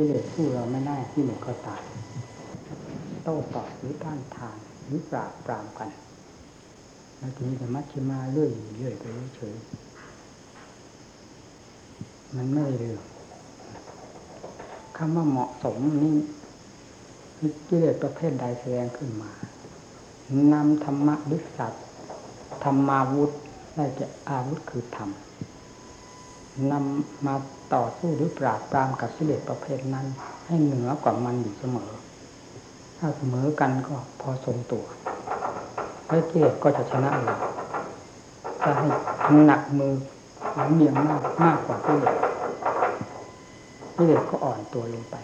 กิเลสสู้เราไม่ได้กิเลสก็ตายโต้ตอบหรือต้านทานหรือปราบปรามกันแล้วทีนี้จะมัชชิมาเรื่อยเรื่อยไปเฉยมันไม่เรื่องคำว่าเหมาะสมนี่กิเลสประเภทใดแสดงขึ้นมานำธรรมะวิสัตธรรมาวุธได้แก่อาวุธคือธรรมนำมา ต่อสู้หรือปราบปรามกับกิเลสประเภทนั้น ให้เหนือกว่ามันอยู่เสมอ ถ้าเสมอกันก็พอทรงตัวแล้วกิเลสก็จะชนะเราถ้าให้หนักมือหรือเมียงมากมากกว่ากิเลสกิเลสก็อ่อนตัวลงไป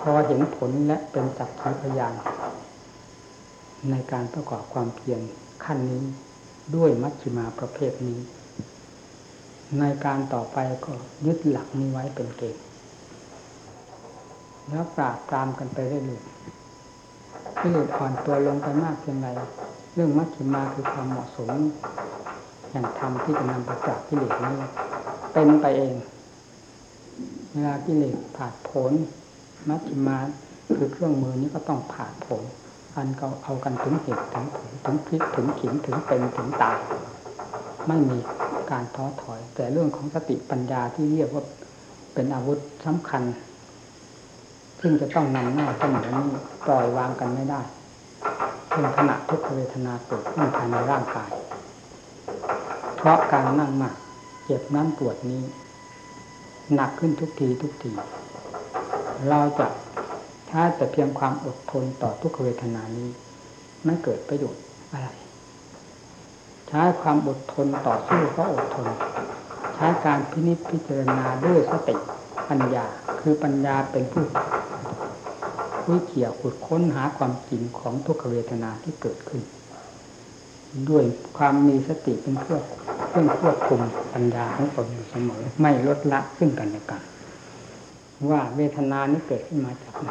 พอเห็นผลและเป็นจักขีพยานในการประกอบความเพียรขั้นนี้ด้วยมัชฌิมาประเภทนี้ ในการต่อไปก็ยึดหลักนี้ไว้เป็นเกณฑ์แล้วปราบปรามกันไปเรื่อยๆที่เลสอ่อนตัวลงไปมากเพียงไรเรื่องมัชฌิมาคือความเหมาะสมอย่างธรรมที่จะนำไปปราบกิเลสนี้เป็นไปเอง เวลากิเลสผ่าผลมัชฌิมาคือเครื่องมือนี้ก็ต้องผ่าผลอันก็เอากันถึงเหตุถึงผลถึงพลิกถึงขิงถึงเป็นถึงตายไม่มี การท้อถอย แต่เรื่องของสติปัญญาที่เรียกว่าเป็นอาวุธสำคัญ ซึ่งจะต้องนำหน้าเสมอนี้ปล่อยวางกันไม่ได้เป็นขณะทุกขเวทนาเกิดขึ้นภายในร่างกาย เพราะการนั่งมากเจ็บนั้นปวดนี้ หนักขึ้นทุกทีทุกทีเราจะถ้าแต่เพียงความอดทนต่อทุกขเวทนานี้ ไม่เกิดประโยชน์อะไร ใช้ความอดทนต่อสู้ก็อดทน ใช้การพินิจพิจารณาด้วยสติปัญญา คือปัญญาเป็นผู้วิเขี่ยขุดค้นหาความจริงของทุกขเวทนาที่เกิดขึ้น ด้วยความมีสติเป็นเครื่องเครื่องควบคุมปัญญาของตนอยู่เสมอ ไม่ลดละซึ่งกันและกันว่าเวทนานี้เกิดขึ้นมาจากไหน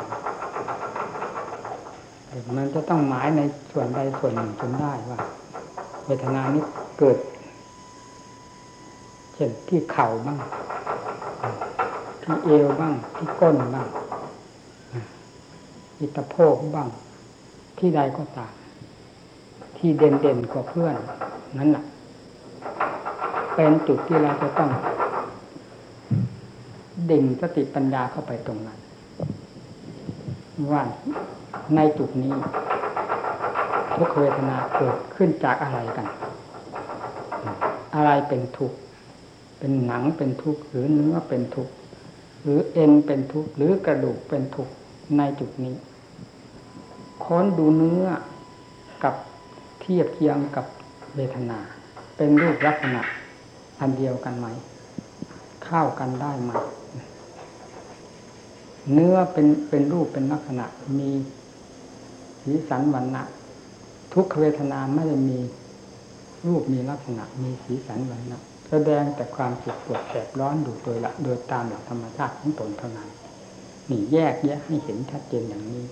มันจะต้องหมายในส่วนใดส่วนหนึ่งจนได้ว่า เวทนานี้เกิด เช่นที่เข่าบ้าง ที่เอวบ้าง ที่ก้นบ้างที่ตโพกบ้าง ที่ใดก็ตาม ที่เด่นเด่นกว่าเพื่อน นั่นแหละเป็นจุดที่เราจะต้องดิ่งสติปัญญาเข้าไปตรงนั้นว่าในจุดนี้ ทุกเวทนาเกิดขึ้นจากอะไรกัน อะไรเป็นทุกข์เป็นหนังเป็นทุกข์หรือเนื้อเป็นทุกข์หรือเอ็นเป็นทุกข์หรือกระดูกเป็นทุกข์ในจุดนี้ ค้นดูเนื้อกับเทียบเคียงกับเวทนา เป็นรูปลักษณะอันเดียวกันไหม เข้ากันได้ไหมเนื้อเป็นเป็นรูปเป็นลักษณะมีสีสันวันณะ ทุกขเวทนาไม่ได้มีรูปมีลักษณะมีสีสันวันณะแสดงแต่ความเจ็บปวดแสบร้อนดูโดยละโดยตามหลักธรรมชาติของตนเท่านั้นนี่แยกแยะให้เห็นชัดเจนอย่างนี้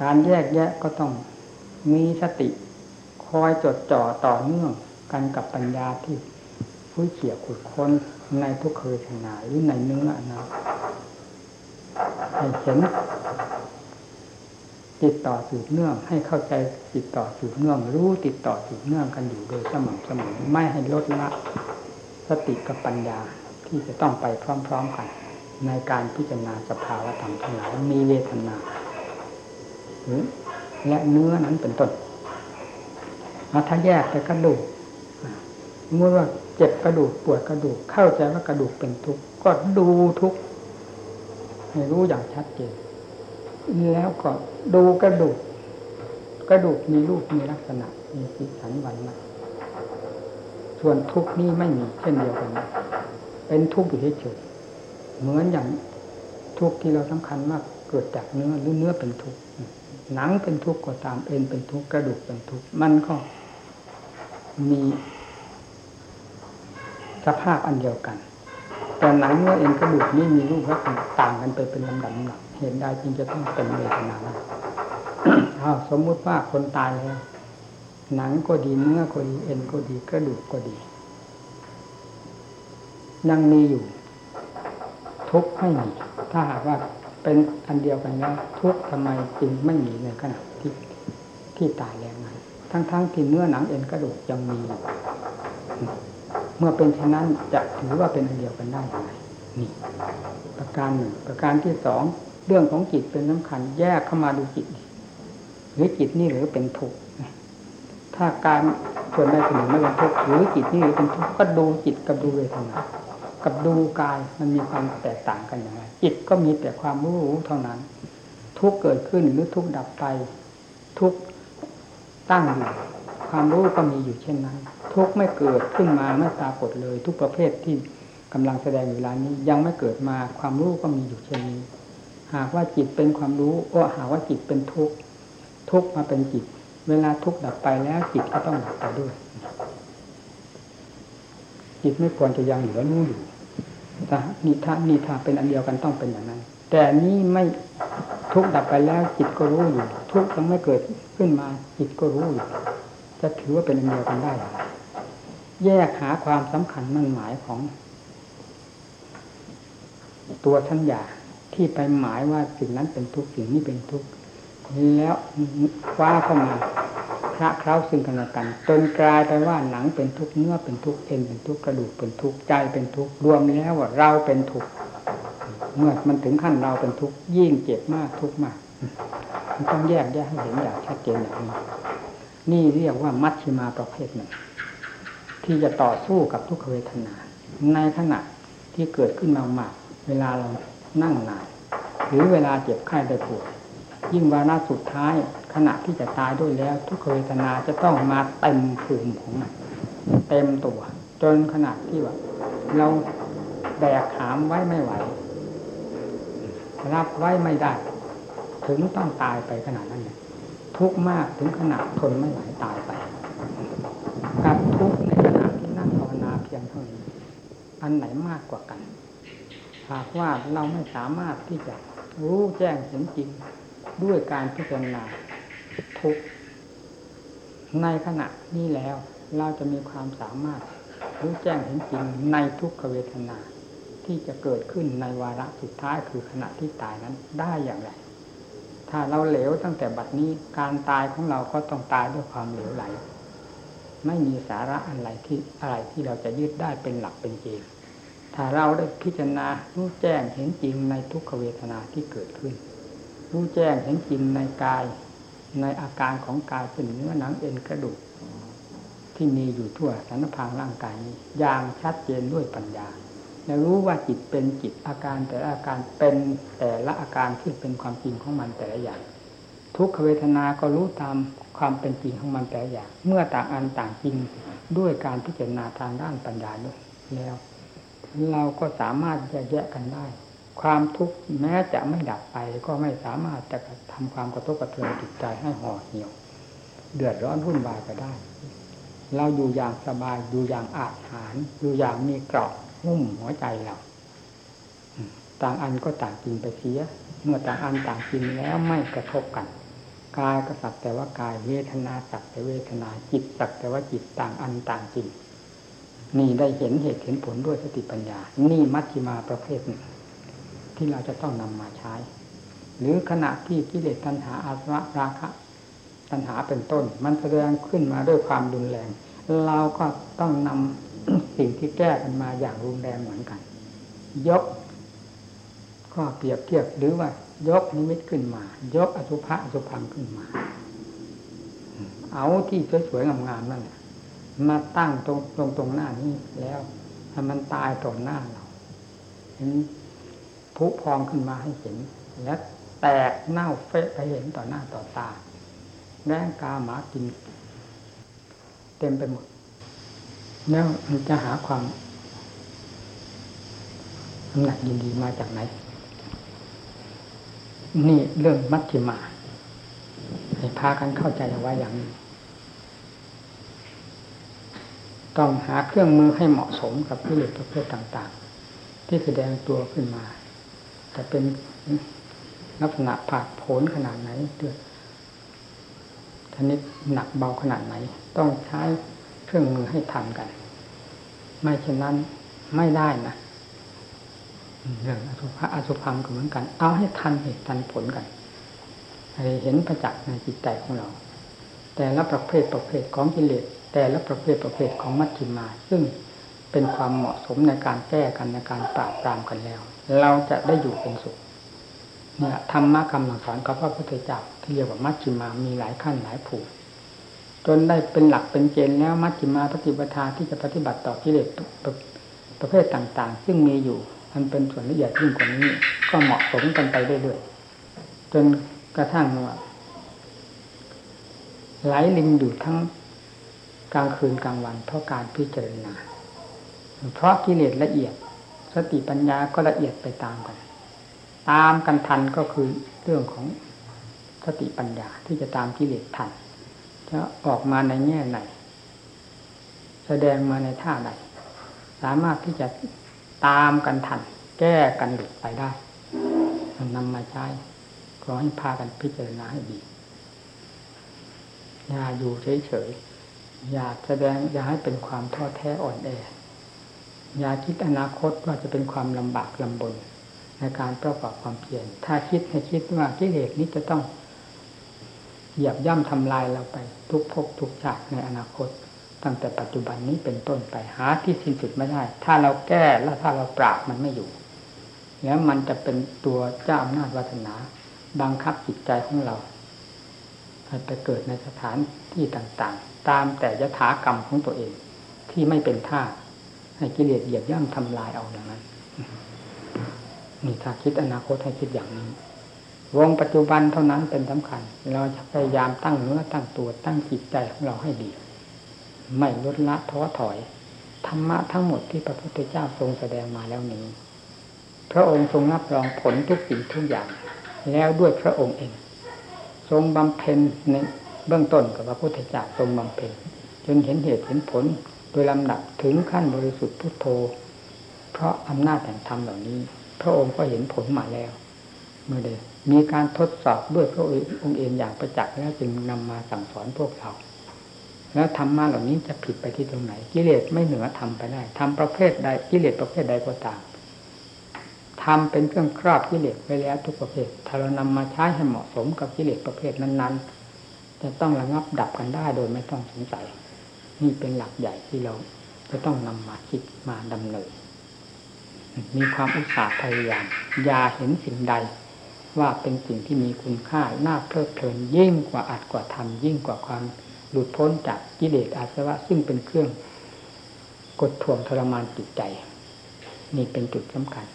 การแยกแยะก็ต้องมีสติ คอยจดจ่อต่อเนื่องกันกับปัญญาที่ผู้เขี่ยขุดค้นในทุกขเวทนาหรือในเนื้อนะให้เห็น ติดต่อสืบเนื่องให้เข้าใจติดต่อสืบเนื่อง รู้ติดต่อสืบเนื่องกันอยู่โดยสม่ำเสมอไม่ให้ลดละสติกับปัญญาที่จะต้องไปพร้อม ๆ กัน ในการพิจารณาสภาวะธรรมทั้งหลายมีเวทนาและเนื้อนั้นเป็นต้นถ้าแยกไปกระดูกเมื่อว่าเจ็บกระดูกปวดกระดูกเข้าใจว่ากระดูกเป็นทุกข์ก็ดูทุกข์ให้รู้อย่างชัดเจน แล้วก็ดูกระดูก กระดูกมีรูปมีลักษณะ มีสีสันวันนะส่วนทุกนี้ไม่มีเช่นเดียวกัน เป็นทุกข์อยู่เฉยเหมือนอย่างทุกข์ที่เราสำคัญมากเกิดจากเนื้อหรือเนื้อเป็นทุกข์หนังเป็นทุกข์ก็ตามเอ็นเป็นทุกข์กระดูกเป็นทุกข์มันก็มีสภาพอันเดียวกัน แต่หนังเนื้อเอ็นกระดูกนี่มีรูปลักษณะต่างกันไปเป็นลำดับลำดับเห็นได้จริงจะต้องเป็นเวทนาอ้าสมมุติว่าคนตายแล้วหนังก็ดีเนื้อก็ดีเอ็นก็ดีกระดูกก็ดียังมีอยู่ททุกข์ไม่มีถ้าหากว่าเป็นอันเดียวกันแล้วทุกข์ทำไมจึงไม่มีในขณะที่ที่ตายแล้วนั้นทั้งๆทที่เนื้อหนังเอ็นกระดูกยังมีอยู่ เมื่อเป็นเช่นนั้นจะถือว่าเป็นอันเดียวกันได้อย่างไรนี่ ประการหนึ่งประการที่สองเรื่องของจิตเป็นสำคัญแยกเข้ามาดูจิตหรือจิตนี่หรือเป็นทุกข์ถ้าการส่วนใดส่วนหนึ่งไม่เป็นทุกข์หรือจิตนี่หรือเป็นทุกข์ก็ดูจิตกับดูเวทนากับดูกายมันมีความแตกต่างกันอย่างไรจิตก็มีแต่ความรู้เท่านั้น ทุกเกิดขึ้นหรือทุกดับไป ทุกตั้งอยู่ความรู้ก็มีอยู่เช่นนั้น ทุกไม่เกิดขึ้นมาไม่ปรากฏเลย ทุกประเภทที่กำลังแสดงอยู่เวลานี้ยังไม่เกิดมาความรู้ก็มีอยู่เช่นนี้ หากว่าจิตเป็นความรู้ก็หากว่าจิตเป็นทุกทุกมาเป็นจิต เวลาทุกดับไปแล้วจิตก็ต้องดับไปด้วย จิตไม่ควรจะยังเหลือรู้อยู่ถ้านิทานิทาเป็นอันเดียวกันต้องเป็นอย่างนั้น แต่นี้ไม่ทุกดับไปแล้วจิตก็รู้อยู่ ทุกยังไม่เกิดขึ้นมาจิตก็รู้อยู่จะถือว่าเป็นอันเดียวกันได้ แยกหาความสำคัญมั่นหมายของ ตัวทัญญาที่ไปหมายว่าสิ่งนั้นเป็นทุกสิ่งนี้เป็นทุกแล้วคว้าเข้ามาพระเคล้าซึ่งกันและกัน จนกลายไปว่าหนังเป็นทุกเนื้อเป็นทุกเอ็นเป็นทุกกระดูกเป็นทุกใจเป็นทุกรวมแล้วว่าเราเป็นทุกเมื่อมันถึงขั้นเราเป็นทุกยิ่งเจ็บมากทุกมากมันต้องแยกแยกให้เห็นอย่างชัดเจนอย่างนี้นี่เรียกว่ามัชชิมาประเภทหนึ่ง ที่จะต่อสู้กับทุกขเวทนา ในขณะที่เกิดขึ้นมามากเวลาเรานั่งนานหรือเวลาเจ็บไข้ได้ป่วยยิ่งวาระสุดท้าย ขณะที่จะตายด้วยแล้ว ทุกขเวทนาจะต้องมาเต็มภูมิของมันเต็มตัว จนขนาดที่ว่าเราแบกหามไว้ไม่ไหว รับไว้ไม่ได้ ถึงต้องตายไปขนาดนั้นเลยทุกมากถึงขนาดทนไม่ไหวตายไปกับทุกในขณะที่นั่งภาวนาเพียงเท่านี้ อันไหนมากกว่ากัน หากว่าเราไม่สามารถที่จะรู้แจ้งเห็นจริงด้วยการพิจารณาทุกในขณะนี้แล้ว เราจะมีความสามารถรู้แจ้งเห็นจริงในทุกขเวทนา ที่จะเกิดขึ้นในวาระสุดท้ายคือขณะที่ตายนั้นได้อย่างไร ถ้าเราเหลวตั้งแต่บัดนี้การตายของเราก็ต้องตายด้วยความเหลวไหล ไม่มีสาระอะไรที่อะไรที่เราจะยึดได้เป็นหลักเป็นเกณฑ์ ถ้าเราได้พิจารณารู้แจ้งเห็นจริงในทุกขเวทนาที่เกิดขึ้น รู้แจ้งเห็นจริงในกาย ในอาการของกายเป็นเนื้อหนังเอ็นกระดูก ที่มีอยู่ทั่วสารพางร่างกายนี้อย่างชัดเจนด้วยปัญญาและรู้ว่าจิตเป็นจิตอาการแต่ละอาการเป็นแต่ละอาการที่เป็นความจริงของมันแต่ละอย่าง ทุกขเวทนาก็รู้ตามความเป็นจริงของมันแต่ละอย่าง เมื่อต่างอันต่างจริงด้วยการพิจารณาทางด้านปัญญาด้วยแล้ว เราก็สามารถแยกแยะกันได้ ความทุกข์แม้จะไม่ดับไป ก็ไม่สามารถจะทำความกระทบกระเทือนจิตใจให้ห่อเหี่ยว เดือดร้อนวุ่นวายไปได้ เราอยู่อย่างสบายอยู่อย่างอาถรรอยู่อย่างมีเกราะหุ้มหัวใจเราต่างอันก็ต่างจริงไปเสีย เมื่อต่างอันต่างจริงแล้วไม่กระทบกันกายก็สักแต่ว่ากายเวทนาสักแต่เวทนาจิตสักแต่ว่าจิตต่างอันต่างจริง นี่ได้เห็นเหตุเห็นผลด้วยสติปัญญา นี่มัชฌิมาประเภทหนึ่ง ที่เราจะต้องนำมาใช้ หรือขณะที่กิเลสตัณหาอาสวะราคะ ตัณหาเป็นต้น มันแสดงขึ้นมาด้วยความรุนแรง เราก็ต้องนำสิ่งที่แก้กันมาอย่างรุนแรงเหมือนกัน ยกข้อเปรียบเทียบหรือว่ายกนิมิตขึ้นมา ยกอสุภะอสุพังขึ้นมา เอาที่สวยๆงามๆนั่น มาตั้งตรงตรงตรงหน้านี้แล้วให้มันตายต่อหน้าเราเห็นผุพองขึ้นมาให้เห็น และแตกเน่าเฟะไปเห็นต่อหน้าต่อตาแรงกาหมากิน เต็มไปหมด แล้วมันจะหาความน้ำหนักยินดีมาจากไหน นี่เรื่องมัชฌิมา ให้พากันเข้าใจเอาไว้อย่างนี้ ต้องหาเครื่องมือให้เหมาะสมกับพิเลศประเภทต่าง ๆ ที่แสดงตัวขึ้นมาจะเป็นลักษณะผาดโผนขนาดไหนเดือดชนิดหนักเบาขนาดไหน ต้องใช้เครื่องมือให้ทันกัน ไม่เช่นนั้นไม่ได้นะเรื่องอสุภะอสุพังก็เหมือนกัน เอาให้ทันเหตุทันผลกันให้เห็นประจักษ์ในจิตใจของเรา แต่ละประเภทประเภทของกิเลส แต่ละประเภทประเภทของมัชฌิมา ซึ่งเป็นความเหมาะสมในการแก้กันในการปราบปรามกันแล้ว เราจะได้อยู่เป็นสุขเนี่ยธรรมะคำสอนของพระพุทธเจ้าที่เรียกว่ามัชฌิมามีหลายขั้นหลายผูกจนได้เป็นหลักเป็นเกณฑ์แล้วมัชฌิมาปฏิปทาที่จะปฏิบัติต่อกิเลสประเภทต่างๆ ซึ่งมีอยู่มันเป็นส่วนละเอียดยิ่งกว่านี้ ก็เหมาะสมกันไปเรื่อยๆจนกระทั่งว่าไหลลิงอยู่ทั้ง กลางคืนกลางวัน เพราะการพิจารณา เพราะกิเลสละเอียด สติปัญญาก็ละเอียดไปตามกัน ตามกันทันก็คือเรื่องของสติปัญญาที่จะตามกิเลสทันจะออกมาในแง่ไหน แสดงมาในท่าใดสามารถที่จะตามกันทัน แก้กันหลุดไปได้นำมาใช้ขอให้พากันพิจารณาให้ดีอย่าอยู่เฉยๆ อย่าแสดงอย่าให้เป็นความท้อแท้อ่อนแอ อย่าคิดอนาคตว่าจะเป็นความลำบากลำบนในการประกอบความเพียรถ้าคิดให้คิดว่ากิเลสนี้จะต้องเหยียบย่ำทำลายเราไป ทุกภพทุกชาติในอนาคต ตั้งแต่ปัจจุบันนี้เป็นต้นไปหาที่สิ้นสุดไม่ได้ ถ้าเราแก้และถ้าเราปราบมันไม่อยู่แล้วมันจะเป็นตัวเจ้าอำนาจวัฒนาบังคับจิตใจของเราให้ไปเกิดในสถานที่ต่างๆ ตามแต่ยถากรรมของตัวเอง ที่ไม่เป็นท่าให้กิเลสเหยียบย่ำทำลายเอาอย่างนั้นนี่ถ้าคิดอนาคตให้คิดอย่างนี้ วงปัจจุบันเท่านั้นเป็นสำคัญ เราจะพยายามตั้งเนื้อตั้งตัวตั้งจิตใจของเราให้ดี ไม่ลดละท้อถอยธรรมะทั้งหมดที่พระพุทธเจ้าทรงแสดงมาแล้วนี้ พระองค์ทรงรับรองผลทุกสิ่งทุกอย่าง แล้วด้วยพระองค์เอง ทรงบำเพ็ญใน เบื้องต้นกับพระพุทธเจ้าทรงบำเพ็ญจนเห็นเหตุเห็นผลโดยลำดับถึงขั้นบริสุทธิ์พุทโธ เพราะอำนาจแห่งธรรมเหล่านี้ พระองค์ก็เห็นผลมาแล้ว เมื่อเดมีการทดสอบด้วยพระองค์เองอย่างประจักษ์แล้วจึงนำมาสั่งสอนพวกเรา แล้วธรรมะเหล่านี้จะผิดไปที่ตรงไหน กิเลสไม่เหนือทำไปได้ทำประเภทใดกิเลสประเภทใดก็ตามทำเป็นเครื่องครอบกิเลสไปแล้วทุกประเภท ถ้าเรานำมาใช้ให้เหมาะสมกับกิเลสประเภทนั้น ๆ จะต้องระงับดับกันได้โดยไม่ต้องสงสัย นี่เป็นหลักใหญ่ที่เราจะต้องนำมาคิดมาดำเนิน มีความอุตสาห์พยายามอย่าเห็นสิ่งใด ว่าเป็นสิ่งที่มีคุณค่าน่าเพลิดเพลินยิ่งกว่าอัดกว่าทำยิ่งกว่าความหลุดพ้นจากกิเลสอาสวะซึ่งเป็นเครื่องกดท่วงทรมานจิตใจ นี่เป็นจุดสำคัญ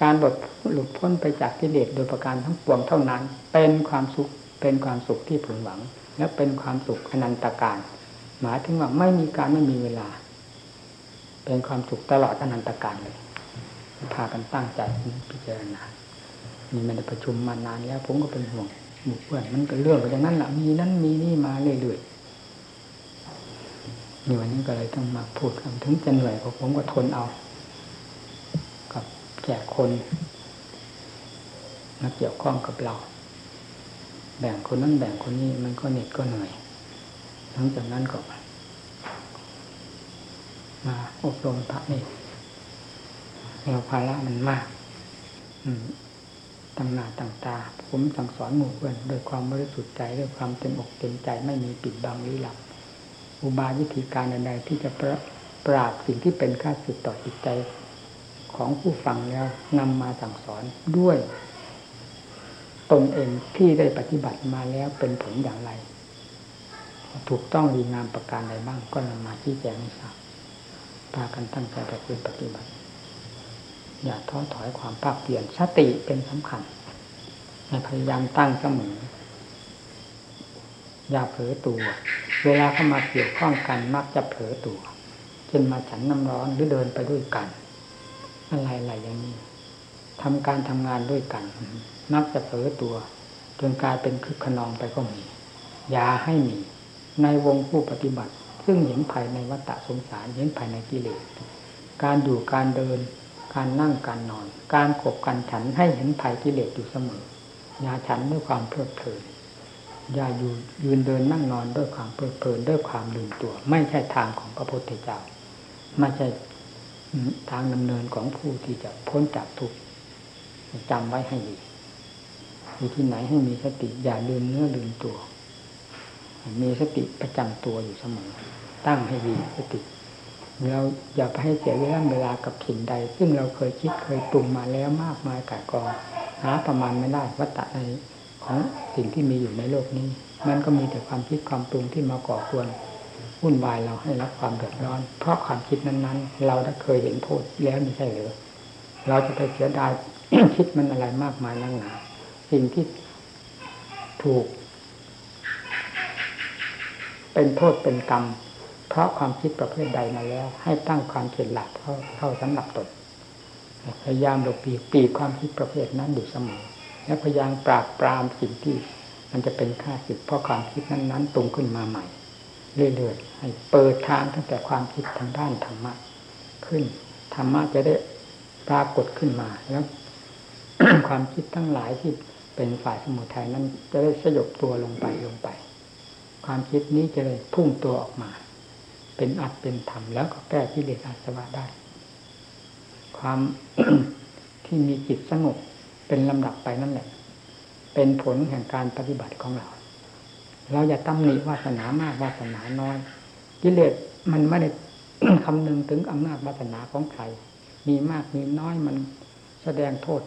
การบดหลุดพ้นไปจากกิเลสโดยประการทั้งปวงเท่านั้น เป็นความสุขเป็นความสุขที่ผลหวัง และเป็นความสุขอนันตการ หมายถึงว่าไม่มีการไม่มีเวลา เป็นความสุขตลอดอนันตการเลยพากันตั้งใจพิจารณานี่มันประชุมมานานแล้ว ผมก็เป็นห่วงหมู่เพื่อนมันก็เรื่องอย่างนั้นแหละมีนั้นมีนี่มาเรื่อยๆนี่วันนี้ก็เลยต้องมาพูดถึงจะเหนื่อยผมก็ทนเอา กับแก่คนมาเกี่ยวข้องกับเรา แบ่งคนนั้นแบ่งคนนี้มันก็เหน็ดก็เหนื่อยหลังจากนั้นก็มาอบรมพระนี่เราภาระมันมากอืมตั้งหน้าตั้งตา ผมสั่งสอนหมู่เพื่อนด้วยความบริสุทธิ์ใจด้วยความเต็มอกเต็มใจไม่มีปิดบังลี้ลับอุบายวิธีการใดๆที่จะปราบสิ่งที่เป็นค่าสึกต่อจิตใจของผู้ฟังแล้วนำมาสั่งสอนด้วย ตนเองที่ได้ปฏิบัติมาแล้วเป็นผลอย่างไร ถูกต้องดีงามประการใดบ้างก็นำมาที่แจงให้ทราบพากันตั้งใจประพฤติปฏิบัติ อย่าท้อถอยความภาคเปลี่ยนสติเป็นสำคัญให้พยายามตั้งเสมออย่าเผลอตัว เวลาเข้ามาเกี่ยวข้องกันมักจะเผลอตัวเช่นมาฉันน้ำร้อนหรือเดินไปด้วยกัน อะไรๆอย่างนี้ทำการทำงานด้วยกัน มักจะเผลอตัวจนกลายเป็นคึกขนองไปก็มี อย่าให้มี ในวงผู้ปฏิบัติ ซึ่งเห็นภายในวัฏสงสารเห็นภายในกิเลส การอยู่การเดิน การนั่งการนอน การขบกันฉันให้เห็นภัยกิเลสอยู่เสมอ อย่าฉันด้วยความเพลิดเพลิน อย่าอยู่ยืนเดินนั่งนอนด้วยความเพลิดเพลินด้วยความลืมตัว ไม่ใช่ทางของพระพุทธเจ้า ไม่ใช่ทางดำเนินของผู้ที่จะพ้นจากทุกข์จำไว้ให้ดี อยู่ที่ไหนให้มีสติอย่าลืมเนื้อลืมตัว มีสติประจำตัวอยู่เสมอ ตั้งให้ดีสติเราอย่าไปให้เสียเวลาเวลากับสิ่งใด ซึ่งเราเคยคิดเคยปรุงมาแล้วมากมายกายกองหาประมาณไม่ได้วัตตะในของสิ่งที่มีอยู่ในโลกนี้ มันก็มีแต่ความคิดความปรุงที่มาก่อควรวุ่นวายเราให้รับความเดือดร้อน เพราะความคิดนั้นๆ เราได้เคยเห็นโทษแล้วไม่ใช่หรือเราจะไปเสียดายคิดมันอะไรมากมายนั่งหนา สิ่งที่ถูก เป็นโทษเป็นกรรม เพราะความคิดประเภทใดมาแล้ว ให้ตั้งความเฉลียวเข้าเข้าสำหรับตนพยายามหลบปีกปีกความคิดประเภทนั้นอยู่เสมอและพยายามปราบปรามสิ่งที่มันจะเป็นค่าสิทธิ์เพราะความคิดนั้นๆตรงขึ้นมาใหม่ เรื่อยๆให้เปิดทางตั้งแต่ความคิดทางด้านธรรมะขึ้นธรรมะจะได้ปรากฏขึ้นมาแล้ว ความคิดทั้งหลายที่ เป็นฝ่ายสมุทัยนั้นจะได้สยบตัวลงไปลงไป ความคิดนี้จะได้พุ่งตัวออกมา เป็นอัดเป็นธรรมแล้วก็แก้กิเลสอาสวะได้ ความที่มีจิตสงบเป็นลำดับไปนั่นแหละ เป็นผลแห่งการปฏิบัติของเรา เราอย่าตำหนิวาสนามากวาสนาน้อย กิเลสมันไม่ได้คำนึงถึงอำนาจวาสนาของใคร มีมากมีน้อยมันแสดงโทษ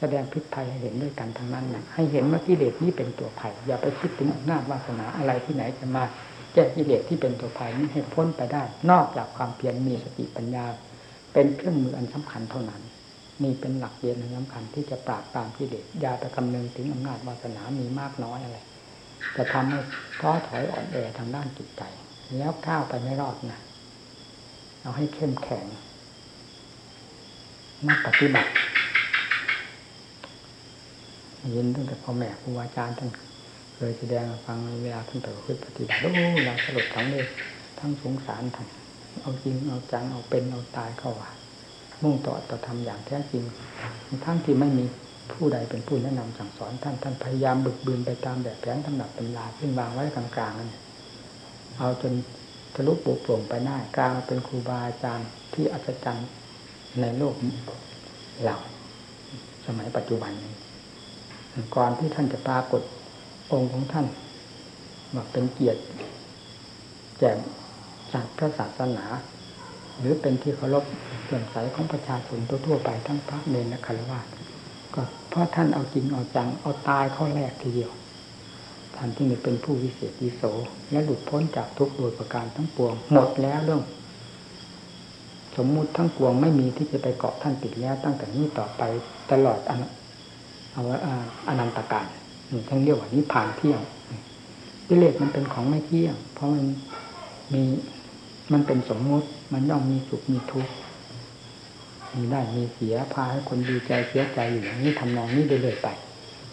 แสดงพิษภัยให้เห็นด้วยกันทั้งนั้นนะให้เห็นว่ากิเลสนี้เป็นตัวภัย อย่าไปคิดถึงอำนาจวาสนาอะไรที่ไหนจะมาแก้กิเลสที่เป็นตัวภัยนี้ให้พ้นไปได้ นอกจากความเพียรมีสติปัญญา เป็นเครื่องมืออันสำคัญเท่านั้นนี่เป็นหลักเกณฑ์สำคัญที่จะปราบปรามกิเลสอย่าไปคำนึงถึงอำนาจวาสนามีมากน้อยอะไรจะทำให้ท้อถอยอ่อนแอทางด้านจิตใจแล้วก้าวไปไม่รอดนะเอาให้เข้มแข็งนักปฏิบัติ ยินตั้งแต่พ่อแม่ครูอาจารย์ท่านเคยแสดงฟังเวลาท่านเปิดขึ้นปฏิบัติโอ้เราสลดทั้งเลยทั้งสงสารท่านเอาจริงเอาจังเอาเป็นเอาตายเข้าว่ามุ่งต่อต่อทำอย่างแท้จริง ทั้งที่ไม่มีผู้ใดเป็นผู้แนะนำสั่งสอนท่านท่านพยายามบึกบืนไปตามแบบแผนตำหนักตำราซึ่งวางไว้กลางๆนั่นเอาจนทะลุปุโปร่งไปได้กลางเป็นครูบาอาจารย์ที่อัศจรรย์ในโลกเราสมัยปัจจุบันนี้ ก่อนที่ท่านจะปรากฏองค์ของท่านว่าเป็นเกียรติแก่จากพระศาสนา หรือเป็นที่เคารพเลื่อมใสของประชาชนทั่วไปทั้งพระเนรและคารวะก็เพราะท่านเอาจริงเอาจังเอาตายข้อแรกทีเดียวท่านที่มีเป็นผู้วิเศษวิโสและหลุดพ้นจากทุกโดยประการทั้งปวง หมดแล้วเรื่องสมมุติทั้งปวงไม่มีที่จะไปเกาะท่านติดแล้วตั้งแต่นี้ต่อไปตลอด เอาว่าอนันตการท่านเรียกว่านิพพานเที่ยงกิเลสมันเป็นของไม่เที่ยง เพราะมันมีมันเป็นสมมุติ มันย่อมมีสุขมีทุกข์มีได้มีเสียพาให้คนดีใจเสียใจอยู่อย่างนี้ทำนองนี้เรื่อยไป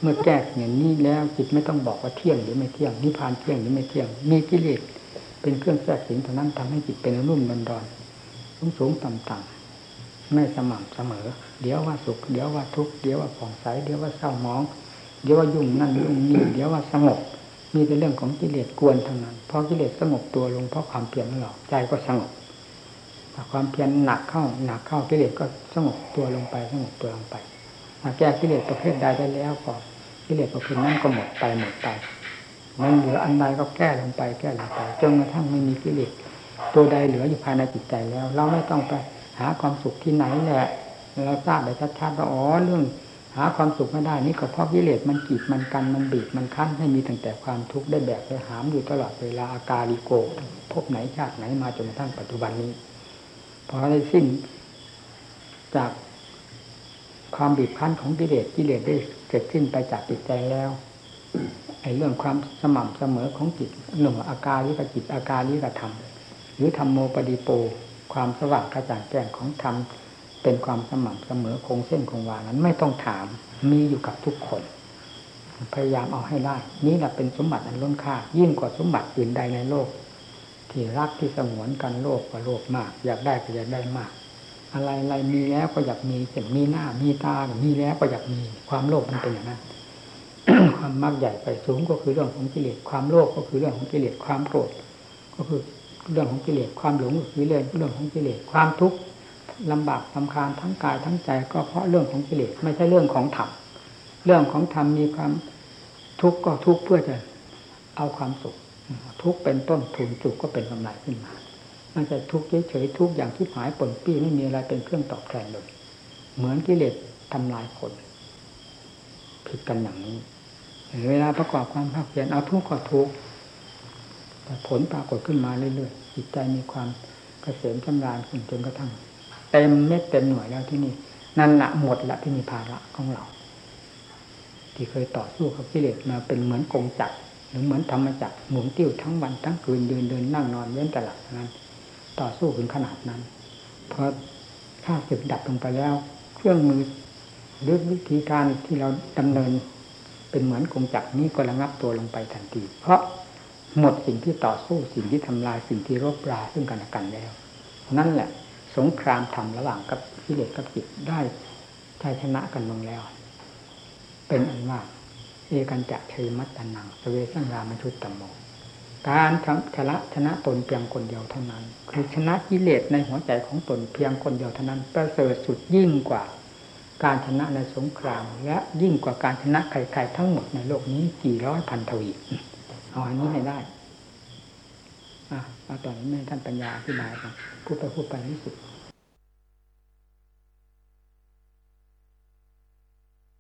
เมื่อแก้อย่างนี้แล้วจิตไม่ต้องบอกว่าเที่ยงหรือไม่เที่ยงนิพพานเที่ยงหรือไม่เที่ยง มีกิเลสเป็นเครื่องแทรกสิงเท่านั้นทำให้จิตเป็นรุ่มดอนดอนสูงสูงต่ำต่ำ ไม่สม่ำเสมอ เดี๋ยวว่าสุข เดี๋ยวว่าทุกข์ เดี๋ยวว่าผ่องใส เดี๋ยวว่าเศร้ามอง เดี๋ยวว่ายุ่งนั่นยุ่งนี่ เดี๋ยวว่าสงบ มีแต่เรื่องของกิเลสกวนเท่านั้นพอกิเลสสงบตัวลงเพราะความเปลี่ยนหลอกใจก็สงบความเพียรหนักเข้าหนักเข้ากิเลสก็สงบตัวลงไปสงบตัวลงไปมาแก้กิเลสประเภทใดได้แล้วก็กิเลสประเภทนั้นก็หมดไปหมดไปมันเหลืออันใดก็แก้ลงไปแก้ลงไปจนกระทั่งไม่มีกิเลสตัวใดเหลืออยู่ภายในจิตใจแล้ว เราไม่ต้องไป หาความสุขที่ไหนแหละเราทราบได้ชัดๆว่าอ๋อเรื่อง หาความสุขไม่ได้นี่ก็เพราะกิเลสมันกีดมันกันมันบีบมันคั้นให้มีตั้งแต่ความทุกข์ได้แบกได้หามอยู่ตลอดเวลาอาการิโกพบไหนชาติไหนมาจนกระทั่งปัจจุบันนี้พอได้สิ้นจากความบีบคั้นของกิเลสกิเลสได้เสร็จสิ้นไปจากจิตใจแล้วไอ้เรื่องความสม่ำเสมอของจิตหนึ่งอาการลิกจิตอาการลิกธรรมหรือธรรมโมปดีโป ความสว่างกระจ่างแจ้งของธรรมเป็นความสม่ำเสมอคงเส้นคงวานั้นไม่ต้องถามมีอยู่กับทุกคน พยายามเอาให้ได้นี่แหละเป็นสมบัติอันล้นค่า ยิ่งกว่าสมบัติอื่นใดในโลก ที่รักที่สงวนกันโลภก็โลภมาก อยากได้ก็อยากได้มาก อะไรอะไรมีแล้วก็อยากมีเห็นมีหน้ามีตามีแล้วก็อยากมีความโลภมันเป็นอย่างนั้นความมากใหญ่ไปสูงก็คือเรื่องของกิเลสความโลภก็คือเรื่องของกิเลสความโกรธก็คือ เรื่องของกิเลสความหลงก็คือเรื่องเรื่องของกิเลสความทุกข์ลำบากลำคาญทั้งกายทั้งใจ ก็เพราะเรื่องของกิเลสไม่ใช่เรื่องของธรรมเรื่องของธรรมมีความทุกข์ก็ทุกข์เพื่อจะเอาความสุข ทุกข์เป็นต้นทุนสุขก็เป็นกำไรขึ้นมามันจะทุกข์เฉยๆทุกข์อย่างที่หายปนปี้ไม่มีอะไรเป็นเครื่องตอบแทนเลย เหมือนกิเลสทำลายคนผิดกันอย่างนี้ เวลาประกอบความภาคเพียรเอาทุกข์ก็ทุกข์ แต่ผลปรากฏขึ้นมาเรื่อยๆจิตใจมีความเกษมชำนาญขึ้นจนกระทั่งเต็มเม็ดเต็มหน่วยแล้วที่นี่นั่นละหมดละที่มีภาระของเรา ที่เคยต่อสู้กับกิเลสมาเป็นเหมือนกงจักรหรือเหมือนธรรมจักรหมุนติ้วทั้งวันทั้งคืนเดินเดินนั่งนอนเว้นแต่หลับนั้น ต่อสู้ถึงขนาดนั้นพอข้าศึกดับลงไปแล้ว เครื่องมือหรือวิธีการที่เราดำเนิน เป็นเหมือนกงจักรนี้ก็ระงับตัวลงไปทันที เพราะ หมดสิ่งที่ต่อสู้สิ่งที่ทำลายสิ่งที่รบราซึ่งกันและกันแล้ว นั่นแหละ สงครามทำระหว่างกับกิเลสกับจิตได้ชัยชนะกันลงแล้ว เป็นอันว่าเอกันจะเทมัตตนังสเวสังรามชุตตมโมการชนะชนะตนเพียงคนเดียวเท่านั้น คือชนะกิเลสในหัวใจของตนเพียงคนเดียวเท่านั้นประเสริฐสุดยิ่งกว่า การชนะในสงคราม และยิ่งกว่าการชนะใครๆทั้งหมดในโลกนี้กี่ร้อยพันทวี เอาอันนี้ให้ได้ อะเอาตอนนี้แม่ท่านปัญญาอธิบายกันพูดไปพูดไปที่สุด